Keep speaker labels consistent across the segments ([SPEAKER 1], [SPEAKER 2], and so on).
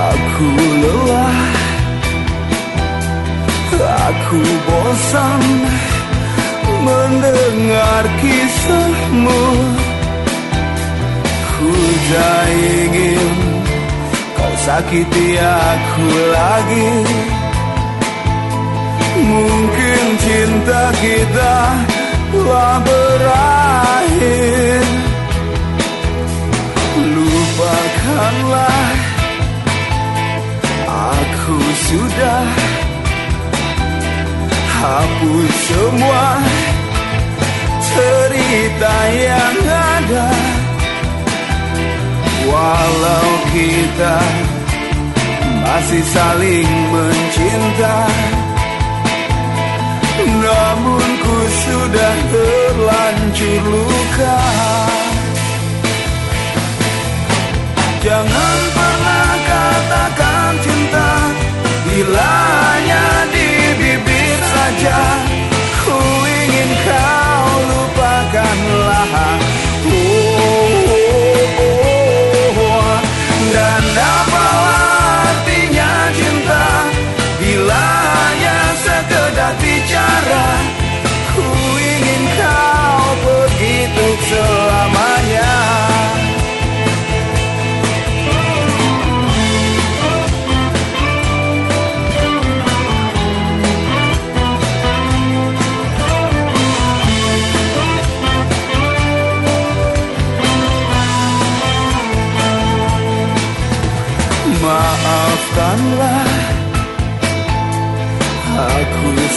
[SPEAKER 1] Aku lelah. Aku bosan Mendengar kisahmu. Ku tak ingin Kau sakiti aku lagi. Mungkin cinta kita telah berakhir. Lupakanlah Aku sudah Hapus semua Cerita yang ada. Walau kita Masih saling mencinta namun ku sudah terlanjur luka. Jangan pernah now.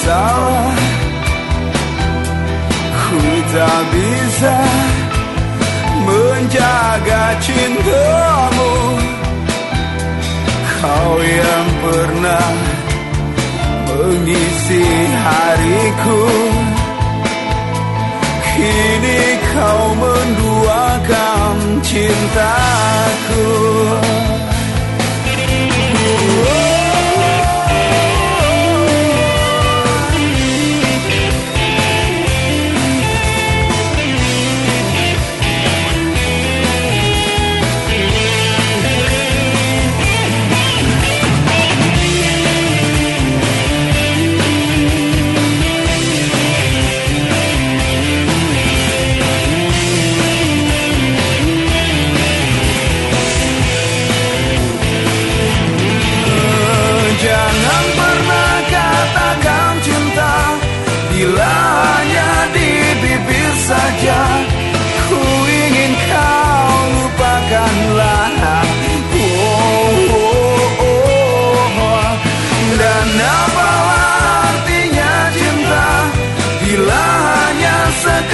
[SPEAKER 1] Salah Ku tak bisa Menjaga cintamu Kau yang pernah Mengisi hariku. Kini kau menduakan cintaku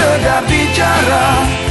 [SPEAKER 1] sekedar bicara